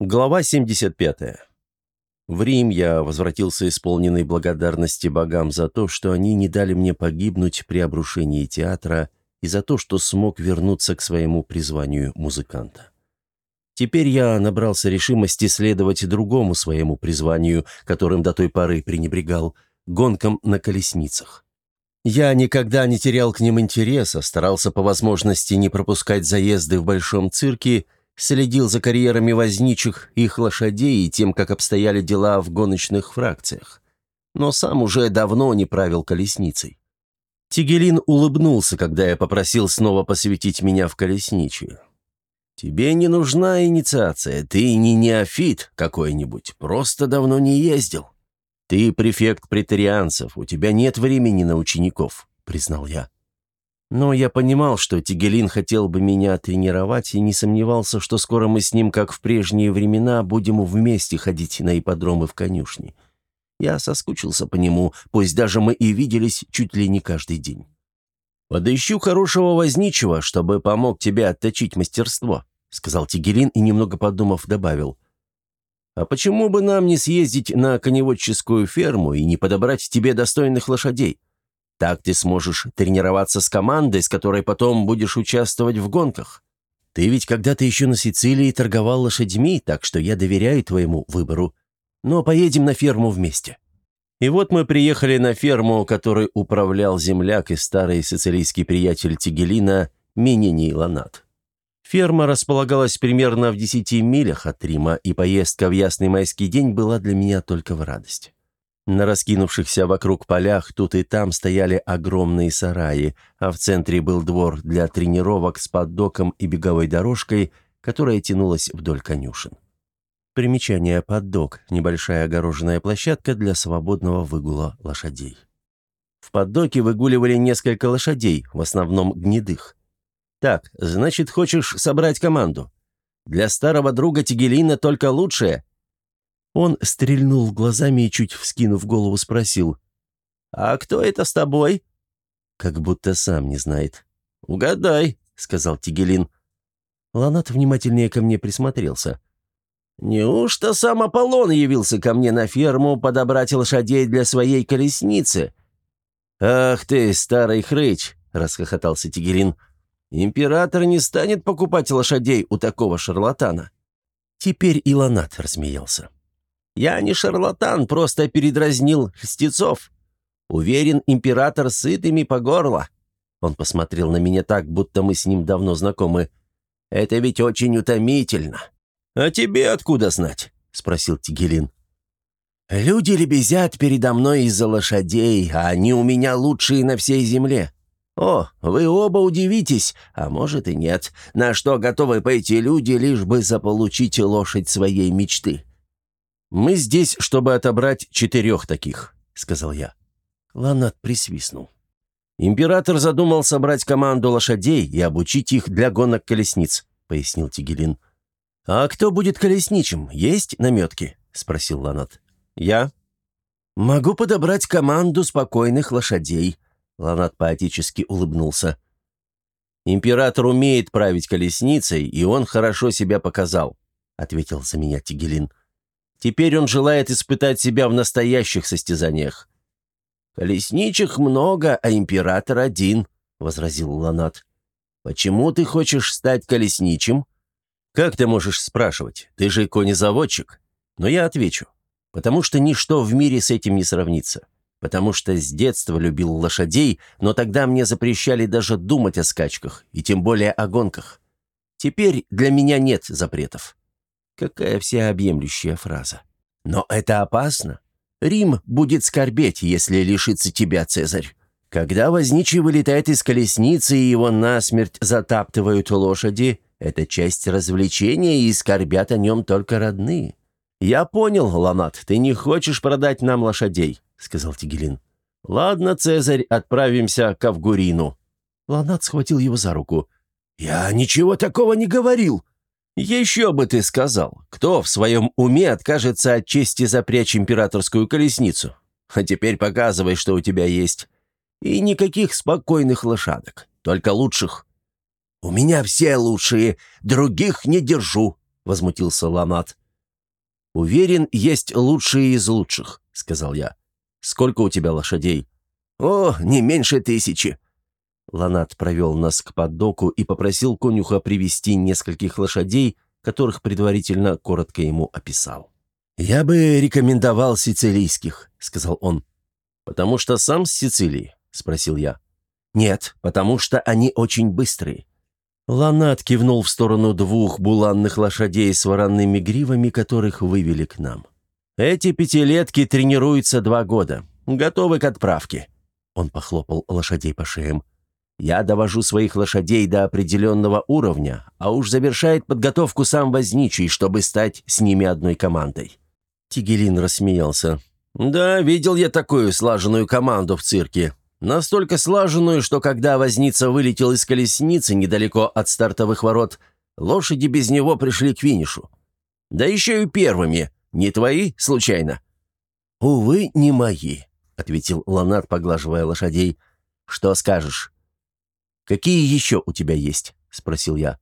Глава 75. В Рим я возвратился исполненный благодарности богам за то, что они не дали мне погибнуть при обрушении театра и за то, что смог вернуться к своему призванию музыканта. Теперь я набрался решимости следовать другому своему призванию, которым до той поры пренебрегал – гонкам на колесницах. Я никогда не терял к ним интереса, старался по возможности не пропускать заезды в большом цирке – следил за карьерами возничих, их лошадей и тем, как обстояли дела в гоночных фракциях. Но сам уже давно не правил колесницей. Тигелин улыбнулся, когда я попросил снова посвятить меня в колесничью. «Тебе не нужна инициация, ты не неофит какой-нибудь, просто давно не ездил. Ты префект претарианцев, у тебя нет времени на учеников», — признал я. Но я понимал, что Тигелин хотел бы меня тренировать и не сомневался, что скоро мы с ним, как в прежние времена, будем вместе ходить на ипподромы в конюшни. Я соскучился по нему, пусть даже мы и виделись чуть ли не каждый день. «Подыщу хорошего возничего, чтобы помог тебе отточить мастерство», сказал Тигелин и, немного подумав, добавил. «А почему бы нам не съездить на коневодческую ферму и не подобрать тебе достойных лошадей? Так ты сможешь тренироваться с командой, с которой потом будешь участвовать в гонках. Ты ведь когда-то еще на Сицилии торговал лошадьми, так что я доверяю твоему выбору. Но поедем на ферму вместе». И вот мы приехали на ферму, которой управлял земляк и старый сицилийский приятель Тигелина Минини Ланат. Ферма располагалась примерно в десяти милях от Рима, и поездка в ясный майский день была для меня только в радость. На раскинувшихся вокруг полях тут и там стояли огромные сараи, а в центре был двор для тренировок с поддоком и беговой дорожкой, которая тянулась вдоль конюшен. Примечание поддок – небольшая огороженная площадка для свободного выгула лошадей. В поддоке выгуливали несколько лошадей, в основном гнедых. «Так, значит, хочешь собрать команду? Для старого друга Тигелина только лучшее», он стрельнул глазами и, чуть вскинув голову, спросил. «А кто это с тобой?» Как будто сам не знает. «Угадай», — сказал Тигелин. Ланат внимательнее ко мне присмотрелся. «Неужто сам Аполлон явился ко мне на ферму подобрать лошадей для своей колесницы?» «Ах ты, старый хрыч!» — расхохотался Тигелин. «Император не станет покупать лошадей у такого шарлатана». Теперь и Ланат рассмеялся. Я не шарлатан, просто передразнил льстецов. Уверен, император сыт ими по горло». Он посмотрел на меня так, будто мы с ним давно знакомы. «Это ведь очень утомительно». «А тебе откуда знать?» — спросил Тигелин. «Люди лебезят передо мной из-за лошадей, а они у меня лучшие на всей земле. О, вы оба удивитесь, а может и нет, на что готовы пойти люди, лишь бы заполучить лошадь своей мечты. «Мы здесь, чтобы отобрать четырех таких», — сказал я. Ланат присвистнул. «Император задумал собрать команду лошадей и обучить их для гонок колесниц», — пояснил Тигелин. «А кто будет колесничим? Есть наметки?» — спросил Ланат. «Я». «Могу подобрать команду спокойных лошадей», — Ланат поотечески улыбнулся. «Император умеет править колесницей, и он хорошо себя показал», — ответил за меня Тигелин. Теперь он желает испытать себя в настоящих состязаниях». «Колесничих много, а император один», — возразил Ланат. «Почему ты хочешь стать колесничим?» «Как ты можешь спрашивать? Ты же конезаводчик». Но я отвечу. Потому что ничто в мире с этим не сравнится. Потому что с детства любил лошадей, но тогда мне запрещали даже думать о скачках, и тем более о гонках. Теперь для меня нет запретов. Какая всеобъемлющая фраза. Но это опасно. Рим будет скорбеть, если лишится тебя, Цезарь. Когда возничий вылетает из колесницы и его насмерть затаптывают лошади, это часть развлечения, и скорбят о нем только родные. «Я понял, Ланат, ты не хочешь продать нам лошадей», — сказал Тигелин. «Ладно, Цезарь, отправимся к Авгурину». Ланат схватил его за руку. «Я ничего такого не говорил», «Еще бы ты сказал, кто в своем уме откажется от чести запрячь императорскую колесницу? А теперь показывай, что у тебя есть. И никаких спокойных лошадок, только лучших». «У меня все лучшие, других не держу», — возмутился Ланат. «Уверен, есть лучшие из лучших», — сказал я. «Сколько у тебя лошадей?» «О, не меньше тысячи». Ланат провел нас к поддоку и попросил конюха привести нескольких лошадей, которых предварительно коротко ему описал. «Я бы рекомендовал сицилийских», — сказал он. «Потому что сам с Сицилии?» — спросил я. «Нет, потому что они очень быстрые». Ланат кивнул в сторону двух буланных лошадей с воронными гривами, которых вывели к нам. «Эти пятилетки тренируются два года. Готовы к отправке». Он похлопал лошадей по шеям. «Я довожу своих лошадей до определенного уровня, а уж завершает подготовку сам возничий, чтобы стать с ними одной командой». Тигелин рассмеялся. «Да, видел я такую слаженную команду в цирке. Настолько слаженную, что когда возница вылетел из колесницы недалеко от стартовых ворот, лошади без него пришли к финишу. Да еще и первыми. Не твои, случайно?» «Увы, не мои», — ответил Ланат, поглаживая лошадей. «Что скажешь?» «Какие еще у тебя есть?» — спросил я.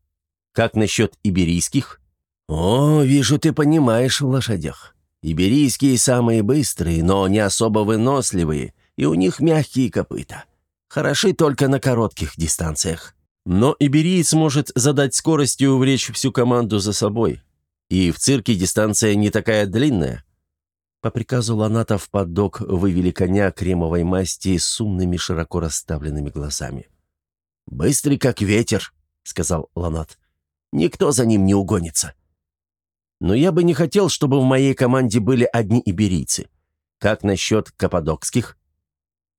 «Как насчет иберийских?» «О, вижу, ты понимаешь в лошадях. Иберийские самые быстрые, но не особо выносливые, и у них мягкие копыта. Хороши только на коротких дистанциях. Но ибериец может задать скорость и увлечь всю команду за собой. И в цирке дистанция не такая длинная. По приказу Ланата в поддок вывели коня кремовой масти с умными широко расставленными глазами. «Быстрый, как ветер», — сказал Ланат. «Никто за ним не угонится». Но я бы не хотел, чтобы в моей команде были одни иберийцы. Как насчет каппадокских?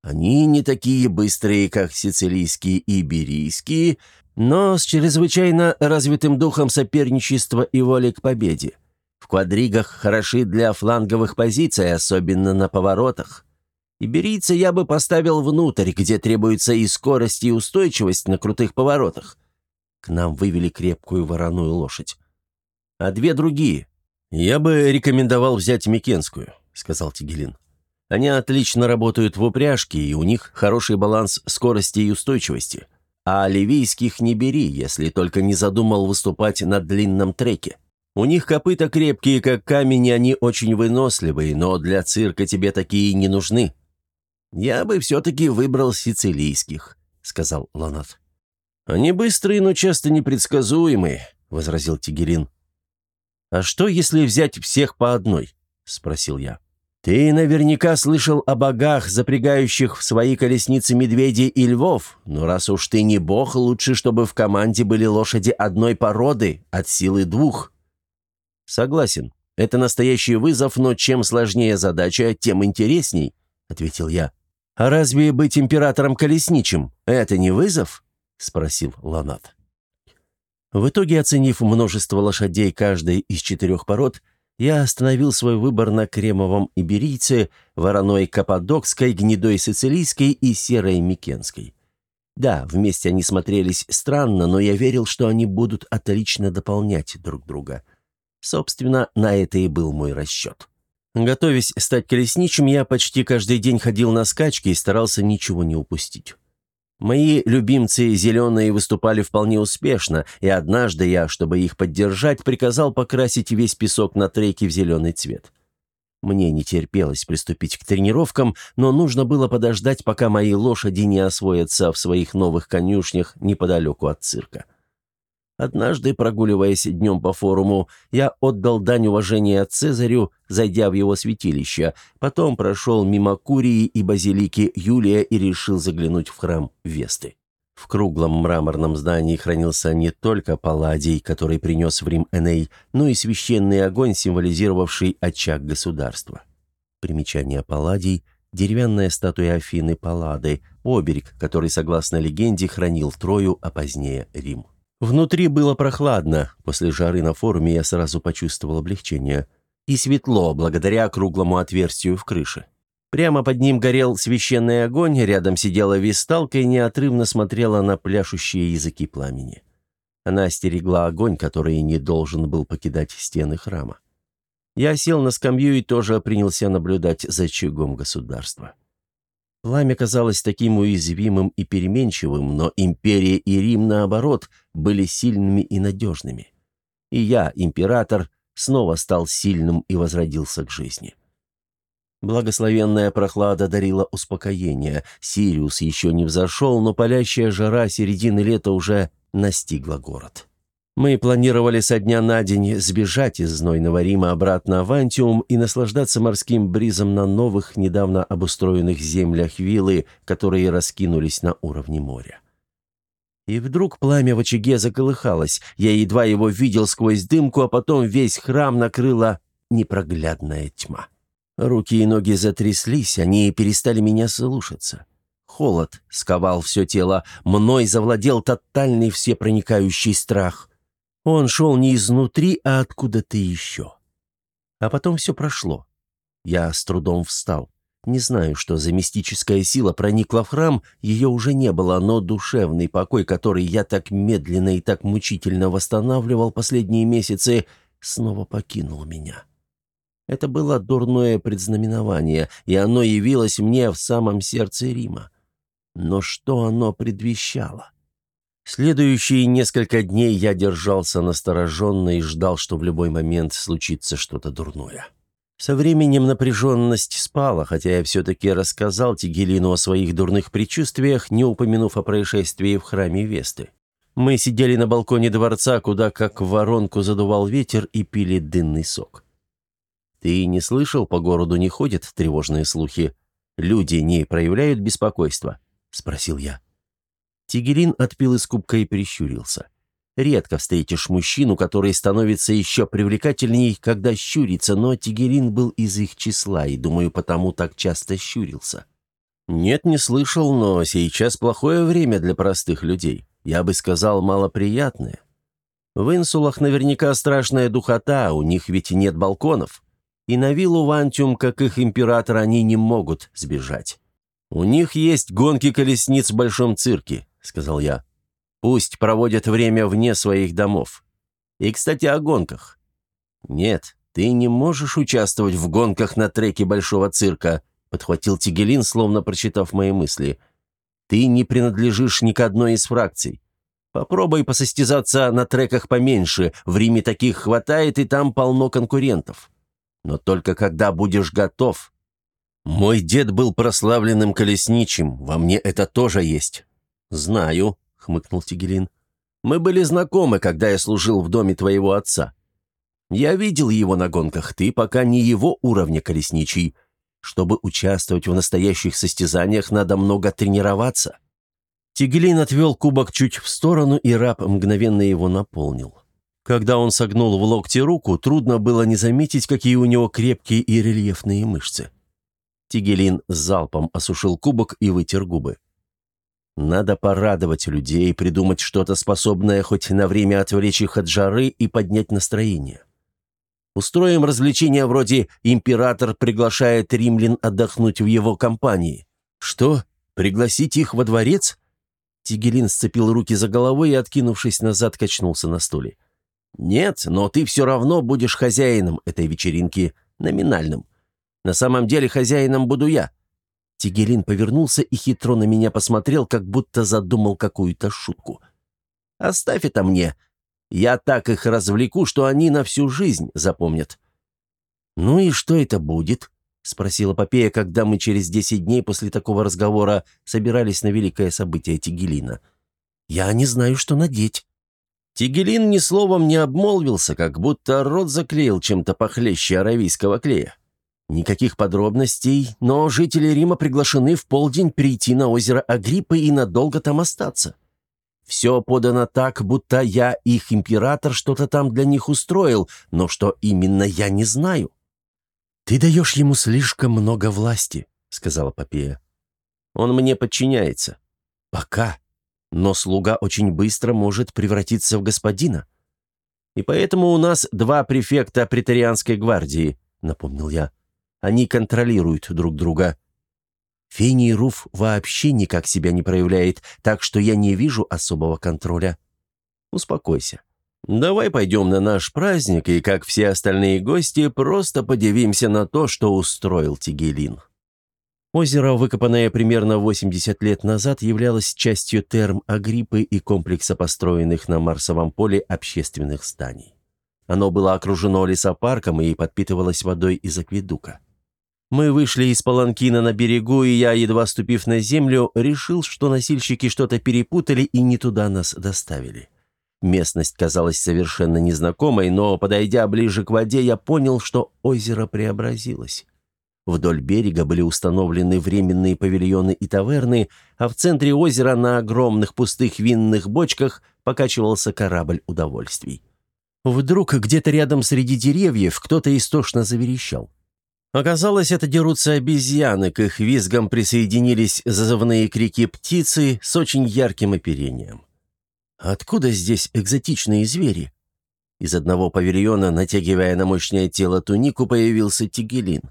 Они не такие быстрые, как сицилийские и иберийские, но с чрезвычайно развитым духом соперничества и воли к победе. В квадригах хороши для фланговых позиций, особенно на поворотах. Иберийца я бы поставил внутрь, где требуется и скорость, и устойчивость на крутых поворотах. К нам вывели крепкую вороную лошадь а две другие. Я бы рекомендовал взять Микенскую», — сказал Тигелин. «Они отлично работают в упряжке, и у них хороший баланс скорости и устойчивости. А ливийских не бери, если только не задумал выступать на длинном треке. У них копыта крепкие, как камень, и они очень выносливые, но для цирка тебе такие не нужны». «Я бы все-таки выбрал сицилийских», — сказал Ланат. «Они быстрые, но часто непредсказуемые», — возразил Тигерин. «А что, если взять всех по одной?» — спросил я. «Ты наверняка слышал о богах, запрягающих в свои колесницы медведей и львов, но раз уж ты не бог, лучше, чтобы в команде были лошади одной породы, от силы двух». «Согласен. Это настоящий вызов, но чем сложнее задача, тем интересней», — ответил я. «А разве быть императором колесничим — это не вызов?» — спросил Ланат. В итоге, оценив множество лошадей каждой из четырех пород, я остановил свой выбор на кремовом иберийце, вороной каппадокской, гнедой сицилийской и серой микенской. Да, вместе они смотрелись странно, но я верил, что они будут отлично дополнять друг друга. Собственно, на это и был мой расчет. Готовясь стать колесничим, я почти каждый день ходил на скачки и старался ничего не упустить. Мои любимцы зеленые выступали вполне успешно, и однажды я, чтобы их поддержать, приказал покрасить весь песок на треке в зеленый цвет. Мне не терпелось приступить к тренировкам, но нужно было подождать, пока мои лошади не освоятся в своих новых конюшнях неподалеку от цирка. Однажды, прогуливаясь днем по форуму, я отдал дань уважения Цезарю, зайдя в его святилище, потом прошел мимо Курии и базилики Юлия и решил заглянуть в храм Весты. В круглом мраморном здании хранился не только палладий, который принес в Рим Эней, но и священный огонь, символизировавший очаг государства. Примечание палладий – деревянная статуя Афины Паллады, оберег, который, согласно легенде, хранил Трою, а позднее Рим. Внутри было прохладно, после жары на форуме я сразу почувствовал облегчение. И светло, благодаря круглому отверстию в крыше. Прямо под ним горел священный огонь, рядом сидела висталка и неотрывно смотрела на пляшущие языки пламени. Она стерегла огонь, который не должен был покидать стены храма. Я сел на скамью и тоже принялся наблюдать за очагом государства. Пламя казалось таким уязвимым и переменчивым, но империя и Рим, наоборот, были сильными и надежными. И я, император, снова стал сильным и возродился к жизни. Благословенная прохлада дарила успокоение. Сириус еще не взошел, но палящая жара середины лета уже настигла город. Мы планировали со дня на день сбежать из знойного Рима обратно в Антиум и наслаждаться морским бризом на новых, недавно обустроенных землях виллы, которые раскинулись на уровне моря. И вдруг пламя в очаге заколыхалось. Я едва его видел сквозь дымку, а потом весь храм накрыла непроглядная тьма. Руки и ноги затряслись, они перестали меня слушаться. Холод сковал все тело, мной завладел тотальный всепроникающий страх. Он шел не изнутри, а откуда-то еще. А потом все прошло. Я с трудом встал. Не знаю, что за мистическая сила проникла в храм, ее уже не было, но душевный покой, который я так медленно и так мучительно восстанавливал последние месяцы, снова покинул меня. Это было дурное предзнаменование, и оно явилось мне в самом сердце Рима. Но что оно предвещало? Следующие несколько дней я держался настороженно и ждал, что в любой момент случится что-то дурное. Со временем напряженность спала, хотя я все-таки рассказал Тигелину о своих дурных предчувствиях, не упомянув о происшествии в храме Весты. Мы сидели на балконе дворца, куда как в воронку задувал ветер и пили дынный сок. «Ты не слышал, по городу не ходят тревожные слухи? Люди не проявляют беспокойства?» — спросил я. Тигелин отпил из кубка и прищурился. Редко встретишь мужчину, который становится еще привлекательней, когда щурится, но Тигелин был из их числа и, думаю, потому так часто щурился. Нет, не слышал, но сейчас плохое время для простых людей. Я бы сказал, малоприятное. В инсулах наверняка страшная духота, у них ведь нет балконов. И на виллу Вантиум, как их император, они не могут сбежать. У них есть гонки колесниц в большом цирке сказал я. «Пусть проводят время вне своих домов. И, кстати, о гонках. Нет, ты не можешь участвовать в гонках на треке Большого цирка», подхватил Тигелин, словно прочитав мои мысли. «Ты не принадлежишь ни к одной из фракций. Попробуй посостязаться на треках поменьше, в Риме таких хватает, и там полно конкурентов. Но только когда будешь готов...» «Мой дед был прославленным колесничим, во мне это тоже есть. «Знаю», — хмыкнул Тигелин. «Мы были знакомы, когда я служил в доме твоего отца. Я видел его на гонках, ты пока не его уровня колесничий. Чтобы участвовать в настоящих состязаниях, надо много тренироваться». Тигелин отвел кубок чуть в сторону, и раб мгновенно его наполнил. Когда он согнул в локте руку, трудно было не заметить, какие у него крепкие и рельефные мышцы. Тигелин залпом осушил кубок и вытер губы. Надо порадовать людей, придумать что-то способное хоть на время отвлечь их от жары и поднять настроение. Устроим развлечения вроде «Император приглашает римлян отдохнуть в его компании». Что? Пригласить их во дворец? Тигелин сцепил руки за головой и, откинувшись назад, качнулся на стуле. «Нет, но ты все равно будешь хозяином этой вечеринки, номинальным. На самом деле хозяином буду я. Тигелин повернулся и хитро на меня посмотрел, как будто задумал какую-то шутку. «Оставь это мне. Я так их развлеку, что они на всю жизнь запомнят». «Ну и что это будет?» — спросила Попея, когда мы через десять дней после такого разговора собирались на великое событие Тигелина. «Я не знаю, что надеть». Тигелин ни словом не обмолвился, как будто рот заклеил чем-то похлеще аравийского клея. Никаких подробностей, но жители Рима приглашены в полдень прийти на озеро Агриппы и надолго там остаться. Все подано так, будто я, их император, что-то там для них устроил, но что именно я не знаю. «Ты даешь ему слишком много власти», — сказала Попея. «Он мне подчиняется». «Пока. Но слуга очень быстро может превратиться в господина». «И поэтому у нас два префекта претарианской гвардии», — напомнил я. Они контролируют друг друга. Фений Руф вообще никак себя не проявляет, так что я не вижу особого контроля. Успокойся. Давай пойдем на наш праздник и, как все остальные гости, просто подивимся на то, что устроил Тигелин. Озеро, выкопанное примерно 80 лет назад, являлось частью терм Агриппы и комплекса построенных на Марсовом поле общественных зданий. Оно было окружено лесопарком и подпитывалось водой из акведука. Мы вышли из паланкина на берегу, и я, едва ступив на землю, решил, что носильщики что-то перепутали и не туда нас доставили. Местность казалась совершенно незнакомой, но, подойдя ближе к воде, я понял, что озеро преобразилось. Вдоль берега были установлены временные павильоны и таверны, а в центре озера на огромных пустых винных бочках покачивался корабль удовольствий. Вдруг где-то рядом среди деревьев кто-то истошно заверещал. Оказалось, это дерутся обезьяны, к их визгам присоединились зазывные крики птицы с очень ярким оперением. Откуда здесь экзотичные звери? Из одного павильона, натягивая на мощное тело тунику, появился Тигелин.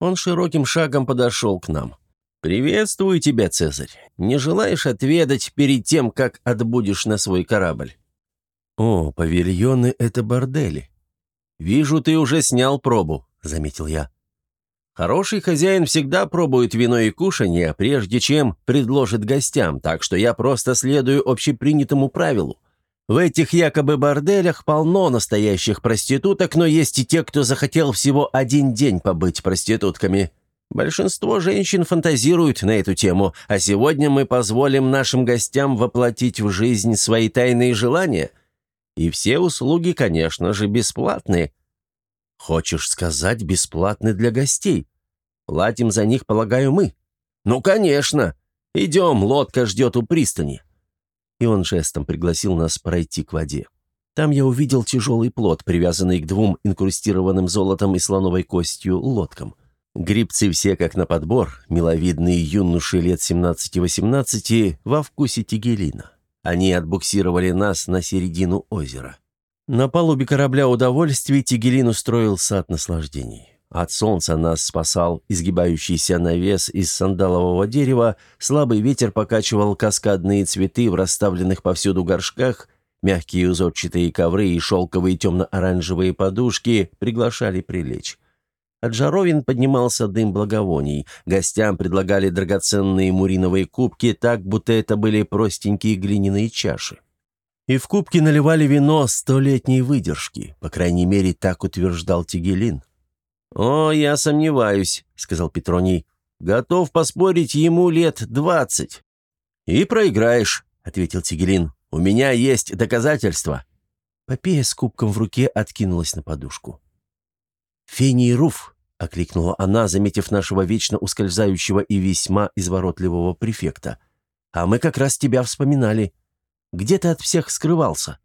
Он широким шагом подошел к нам. «Приветствую тебя, Цезарь. Не желаешь отведать перед тем, как отбудешь на свой корабль?» «О, павильоны — это бордели. Вижу, ты уже снял пробу», — заметил я. Хороший хозяин всегда пробует вино и кушанье, прежде чем предложит гостям, так что я просто следую общепринятому правилу. В этих якобы борделях полно настоящих проституток, но есть и те, кто захотел всего один день побыть проститутками. Большинство женщин фантазируют на эту тему, а сегодня мы позволим нашим гостям воплотить в жизнь свои тайные желания. И все услуги, конечно же, бесплатные. «Хочешь сказать, бесплатны для гостей? Платим за них, полагаю, мы?» «Ну, конечно! Идем, лодка ждет у пристани!» И он жестом пригласил нас пройти к воде. Там я увидел тяжелый плот, привязанный к двум инкрустированным золотом и слоновой костью лодкам. Грибцы все как на подбор, миловидные юноши лет 17-18 во вкусе тигелина. Они отбуксировали нас на середину озера. На палубе корабля удовольствий Тигелин устроил сад наслаждений. От солнца нас спасал изгибающийся навес из сандалового дерева, слабый ветер покачивал каскадные цветы в расставленных повсюду горшках, мягкие узорчатые ковры и шелковые темно-оранжевые подушки приглашали прилечь. От жаровин поднимался дым благовоний. Гостям предлагали драгоценные муриновые кубки так, будто это были простенькие глиняные чаши. И в кубки наливали вино столетней выдержки, по крайней мере, так утверждал Тигелин. «О, я сомневаюсь», — сказал Петроний. «Готов поспорить ему лет двадцать». «И проиграешь», — ответил Тигелин. «У меня есть доказательства». Попея с кубком в руке откинулась на подушку. «Фений Руф», — окликнула она, заметив нашего вечно ускользающего и весьма изворотливого префекта. «А мы как раз тебя вспоминали». Где ты от всех скрывался?»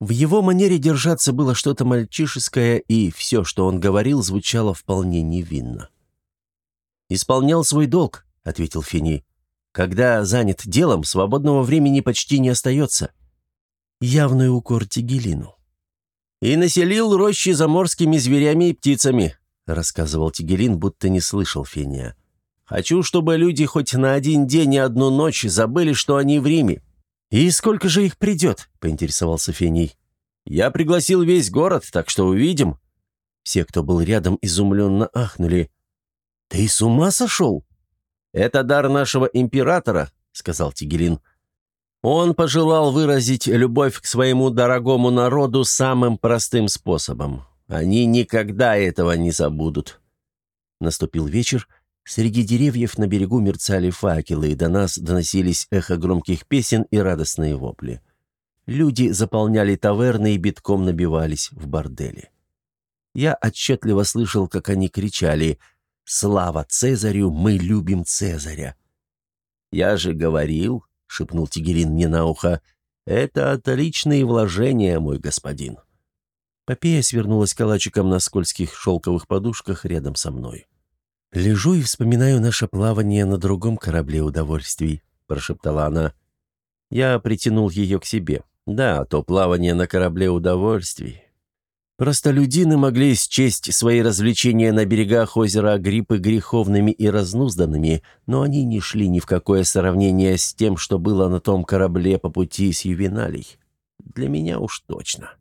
В его манере держаться было что-то мальчишеское, и все, что он говорил, звучало вполне невинно. «Исполнял свой долг», — ответил Фини. «Когда занят делом, свободного времени почти не остается». Явный укор Тигелину. «И населил рощи заморскими зверями и птицами», — рассказывал Тигелин, будто не слышал Фения. «Хочу, чтобы люди хоть на один день и одну ночь забыли, что они в Риме. «И сколько же их придет?» — поинтересовался Фений. «Я пригласил весь город, так что увидим». Все, кто был рядом, изумленно ахнули. «Ты с ума сошел?» «Это дар нашего императора», — сказал Тигелин. «Он пожелал выразить любовь к своему дорогому народу самым простым способом. Они никогда этого не забудут». Наступил вечер, Среди деревьев на берегу мерцали факелы, и до нас доносились эхо громких песен и радостные вопли. Люди заполняли таверны и битком набивались в борделе. Я отчетливо слышал, как они кричали «Слава Цезарю! Мы любим Цезаря!» «Я же говорил», — шепнул Тигерин мне на ухо, «это отличные вложения, мой господин». Попея свернулась калачиком на скользких шелковых подушках рядом со мной. «Лежу и вспоминаю наше плавание на другом корабле удовольствий», — прошептала она. Я притянул ее к себе. Да, то плавание на корабле удовольствий. Простолюдины могли счесть свои развлечения на берегах озера Агриппы греховными и разнузданными, но они не шли ни в какое сравнение с тем, что было на том корабле по пути с Ювеналей. Для меня уж точно.